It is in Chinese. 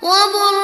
我不